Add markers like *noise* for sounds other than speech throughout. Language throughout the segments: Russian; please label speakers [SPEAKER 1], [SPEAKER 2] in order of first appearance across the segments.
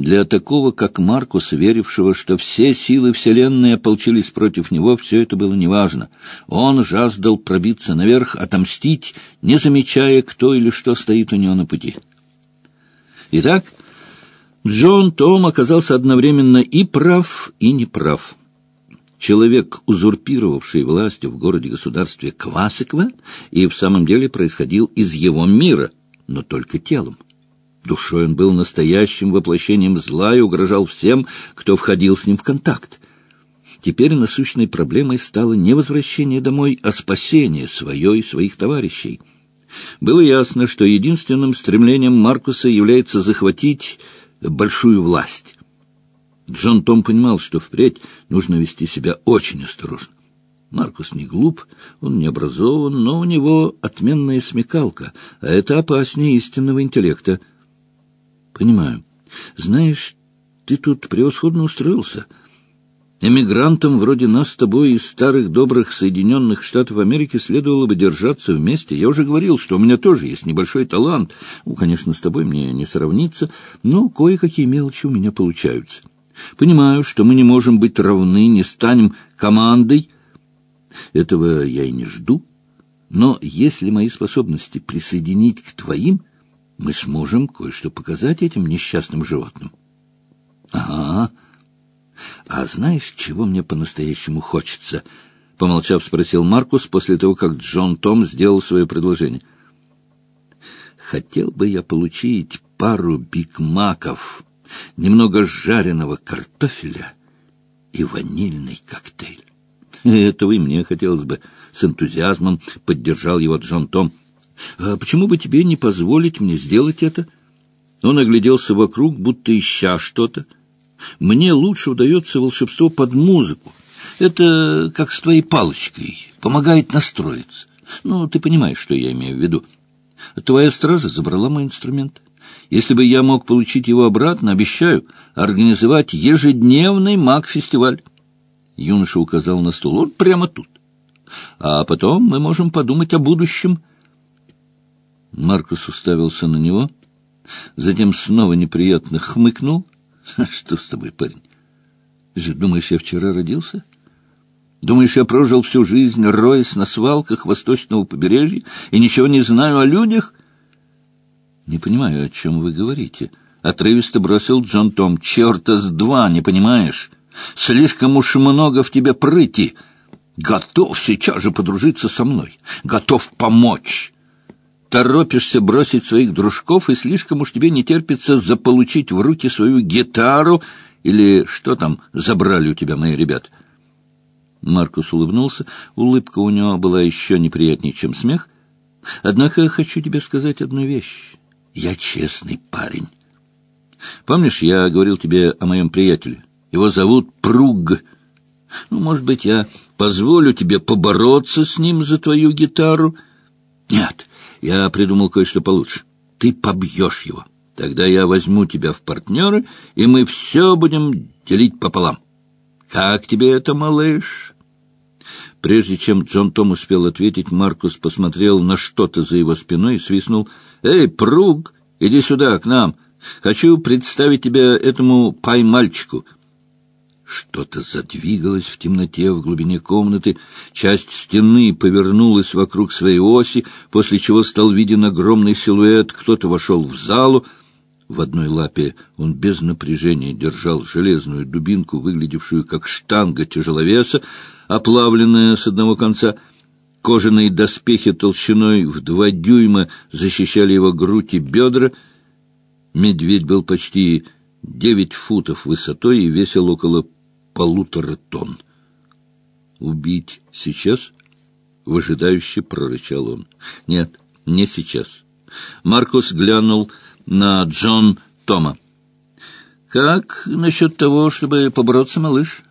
[SPEAKER 1] Для такого, как Маркус, верившего, что все силы Вселенной ополчились против него, все это было неважно. Он жаждал пробиться наверх, отомстить, не замечая, кто или что стоит у него на пути. Итак, Джон Том оказался одновременно и прав, и неправ. Человек, узурпировавший власть в городе-государстве Квасиква, и в самом деле происходил из его мира, но только телом. Душой он был настоящим воплощением зла и угрожал всем, кто входил с ним в контакт. Теперь насущной проблемой стало не возвращение домой, а спасение свое и своих товарищей. Было ясно, что единственным стремлением Маркуса является захватить большую власть. Джон Том понимал, что впредь нужно вести себя очень осторожно. Маркус не глуп, он не образован, но у него отменная смекалка, а это опаснее истинного интеллекта — Понимаю. Знаешь, ты тут превосходно устроился. Эмигрантам вроде нас с тобой из старых добрых Соединенных Штатов Америки следовало бы держаться вместе. Я уже говорил, что у меня тоже есть небольшой талант. Ну, конечно, с тобой мне не сравниться, но кое-какие мелочи у меня получаются. Понимаю, что мы не можем быть равны, не станем командой. Этого я и не жду. Но если мои способности присоединить к твоим, мы сможем кое-что показать этим несчастным животным. — Ага. А знаешь, чего мне по-настоящему хочется? — помолчав, спросил Маркус после того, как Джон Том сделал свое предложение. — Хотел бы я получить пару бигмаков, немного жареного картофеля и ванильный коктейль. *laughs* — Этого и мне хотелось бы. С энтузиазмом поддержал его Джон Том. А почему бы тебе не позволить мне сделать это? Он огляделся вокруг, будто ища что-то. Мне лучше удается волшебство под музыку. Это как с твоей палочкой, помогает настроиться. Ну, ты понимаешь, что я имею в виду. Твоя стража забрала мой инструмент. Если бы я мог получить его обратно, обещаю организовать ежедневный маг-фестиваль. Юноша указал на стол. Вот прямо тут. А потом мы можем подумать о будущем. Маркус уставился на него, затем снова неприятно хмыкнул. *laughs* — Что с тобой, парень? Думаешь, я вчера родился? Думаешь, я прожил всю жизнь, роясь на свалках восточного побережья и ничего не знаю о людях? — Не понимаю, о чем вы говорите. Отрывисто бросил Джон Том. — Черта с два, не понимаешь? Слишком уж много в тебе прыти. Готов сейчас же подружиться со мной. Готов помочь торопишься бросить своих дружков, и слишком уж тебе не терпится заполучить в руки свою гитару, или что там забрали у тебя мои ребята. Маркус улыбнулся. Улыбка у него была еще неприятнее, чем смех. Однако я хочу тебе сказать одну вещь. Я честный парень. Помнишь, я говорил тебе о моем приятеле? Его зовут Пруг. Ну, может быть, я позволю тебе побороться с ним за твою гитару? Нет, я придумал кое-что получше. Ты побьешь его. Тогда я возьму тебя в партнеры, и мы все будем делить пополам. Как тебе это, малыш?» Прежде чем Джон Том успел ответить, Маркус посмотрел на что-то за его спиной и свистнул. «Эй, Пруг, иди сюда, к нам. Хочу представить тебя этому пай-мальчику». Что-то задвигалось в темноте в глубине комнаты, часть стены повернулась вокруг своей оси, после чего стал виден огромный силуэт, кто-то вошел в залу. В одной лапе он без напряжения держал железную дубинку, выглядевшую как штанга тяжеловеса, оплавленная с одного конца. Кожаные доспехи толщиной в два дюйма защищали его грудь и бедра. Медведь был почти девять футов высотой и весил около полутора тонн. «Убить сейчас?» — выжидающе прорычал он. «Нет, не сейчас». Маркус глянул на Джон Тома. «Как насчет того, чтобы побороться, малыш?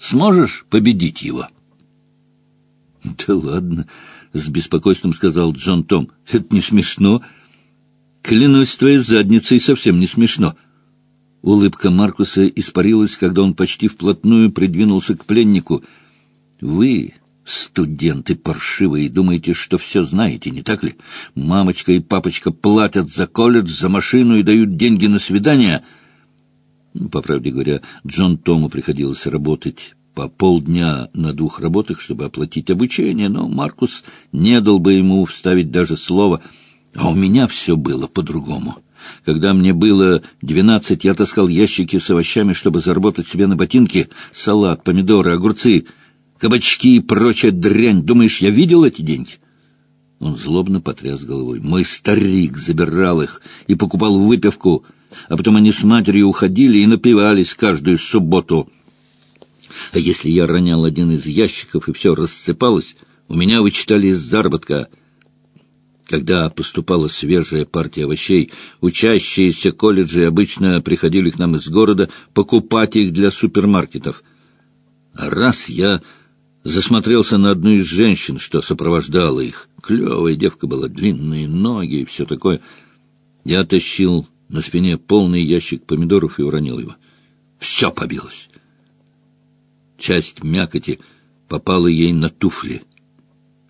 [SPEAKER 1] Сможешь победить его?» «Да ладно», — с беспокойством сказал Джон Том. «Это не смешно. Клянусь твоей задницей, совсем не смешно». Улыбка Маркуса испарилась, когда он почти вплотную придвинулся к пленнику. «Вы, студенты паршивые, думаете, что все знаете, не так ли? Мамочка и папочка платят за колледж, за машину и дают деньги на свидание». Ну, по правде говоря, Джон Тому приходилось работать по полдня на двух работах, чтобы оплатить обучение, но Маркус не дал бы ему вставить даже слово, а у меня все было по-другому. Когда мне было двенадцать, я таскал ящики с овощами, чтобы заработать себе на ботинки, салат, помидоры, огурцы, кабачки и прочая дрянь. Думаешь, я видел эти деньги? Он злобно потряс головой. Мой старик забирал их и покупал выпивку, а потом они с матерью уходили и напивались каждую субботу. А если я ронял один из ящиков и все рассыпалось, у меня вычитали из заработка — когда поступала свежая партия овощей, учащиеся колледжи обычно приходили к нам из города покупать их для супермаркетов. А раз я засмотрелся на одну из женщин, что сопровождала их. Клевая девка была, длинные ноги и все такое. Я тащил на спине полный ящик помидоров и уронил его. Все побилось. Часть мякоти попала ей на туфли —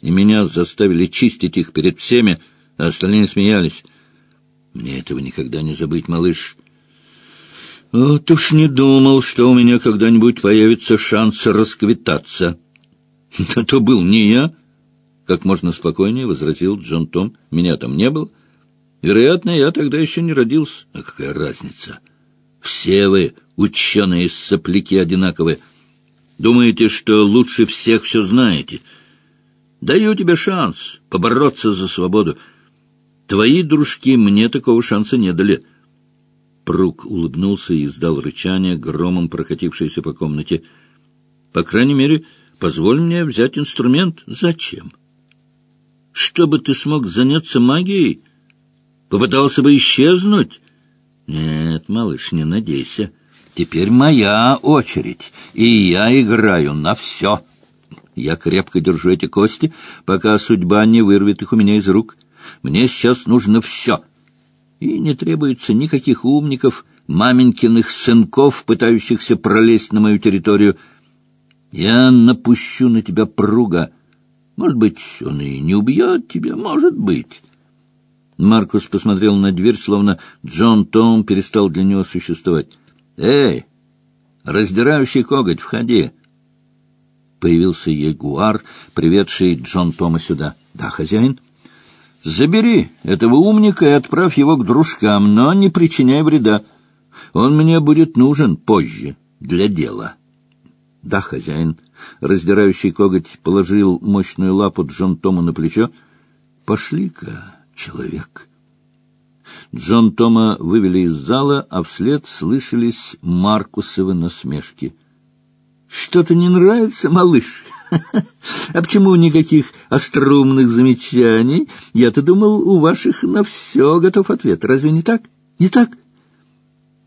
[SPEAKER 1] и меня заставили чистить их перед всеми, а остальные смеялись. Мне этого никогда не забыть, малыш. Вот уж не думал, что у меня когда-нибудь появится шанс расквитаться. *laughs* Да то был не я, как можно спокойнее возразил Джон Том. Меня там не было. Вероятно, я тогда еще не родился. А какая разница? Все вы, ученые сопляки, одинаковые. Думаете, что лучше всех все знаете — Даю тебе шанс побороться за свободу. Твои дружки мне такого шанса не дали. Прук улыбнулся и издал рычание, громом прокатившееся по комнате. По крайней мере, позволь мне взять инструмент. Зачем? Чтобы ты смог заняться магией? Попытался бы исчезнуть? Нет, малыш, не надейся. Теперь моя очередь, и я играю на все. Я крепко держу эти кости, пока судьба не вырвет их у меня из рук. Мне сейчас нужно все. И не требуется никаких умников, маменькиных сынков, пытающихся пролезть на мою территорию. Я напущу на тебя пруга. Может быть, он и не убьет тебя, может быть. Маркус посмотрел на дверь, словно Джон Том перестал для него существовать. «Эй, раздирающий коготь, входи!» Появился ягуар, приведший Джон Тома сюда. — Да, хозяин? — Забери этого умника и отправь его к дружкам, но не причиняй вреда. Он мне будет нужен позже, для дела. — Да, хозяин. Раздирающий коготь положил мощную лапу Джон Тома на плечо. — Пошли-ка, человек. Джон Тома вывели из зала, а вслед слышались Маркусовы насмешки — что-то не нравится, малыш? *laughs* А почему никаких остроумных замечаний? Я-то думал, у ваших на все готов ответ. Разве не так? Не так?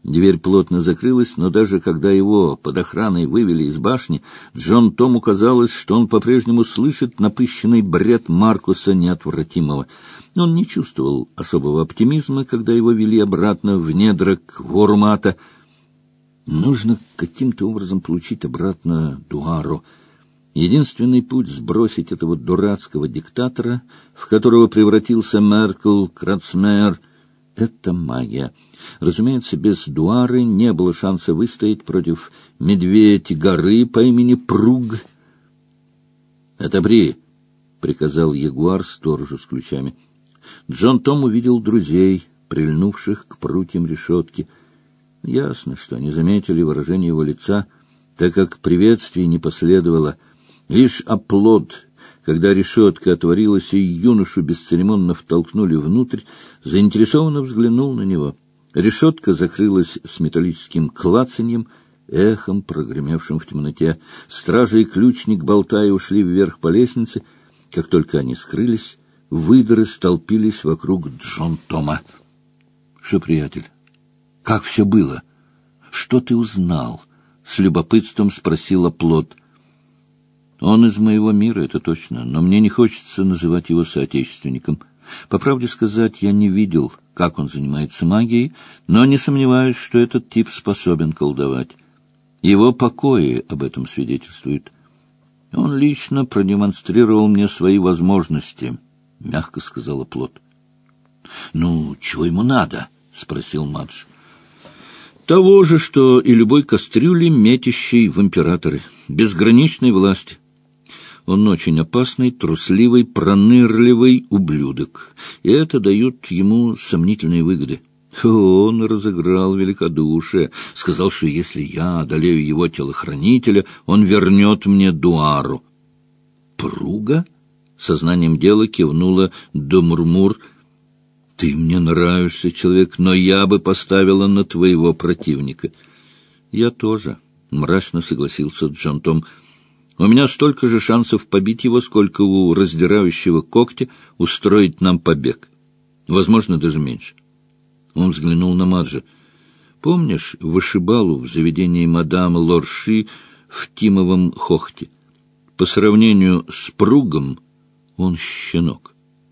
[SPEAKER 1] Дверь плотно закрылась, но даже когда его под охраной вывели из башни, Джон Тому казалось, что он по-прежнему слышит напыщенный бред Маркуса неотвратимого. Он не чувствовал особого оптимизма, когда его вели обратно в недра к Вормата — Нужно каким-то образом получить обратно Дуару. Единственный путь сбросить этого дурацкого диктатора, в которого превратился Меркл, Крацмер, — это магия. Разумеется, без Дуары не было шанса выстоять против медведя-горы по имени Пруг. «Отобри!» — приказал Ягуар сторожу с ключами. Джон Том увидел друзей, прильнувших к прутьям решетки — Ясно, что они заметили выражение его лица, так как приветствий не последовало. Лишь оплот, когда решетка отворилась и юношу бесцеремонно втолкнули внутрь, заинтересованно взглянул на него. Решетка закрылась с металлическим клацаньем, эхом, прогремевшим в темноте. Стражи и ключник, болтая, ушли вверх по лестнице. Как только они скрылись, выдры столпились вокруг Джон Тома. — Что, приятель, как все было? Что ты узнал? С любопытством спросила Плод. Он из моего мира, это точно, но мне не хочется называть его соотечественником. По правде сказать, я не видел, как он занимается магией, но не сомневаюсь, что этот тип способен колдовать. Его покои об этом свидетельствуют. Он лично продемонстрировал мне свои возможности, — мягко сказала Плод. — Ну, чего ему надо? — спросил Мадж. Того же, что и любой кастрюли, метящей в императоры. Безграничной власти. Он очень опасный, трусливый, пронырливый ублюдок. И это дает ему сомнительные выгоды. Он разыграл великодушие, сказал, что если я одолею его телохранителя, он вернет мне Дуару. «Пруга?» — сознанием дела кивнула Домурмур. «Ты мне нравишься, человек, но я бы поставила на твоего противника». «Я тоже», — мрачно согласился Джон Том. «У меня столько же шансов побить его, сколько у раздирающего когтя устроить нам побег. Возможно, даже меньше». Он взглянул на Маджа. «Помнишь вышибалу в заведении мадам Лорши в Тимовом хохте? По сравнению с Пругом он щенок.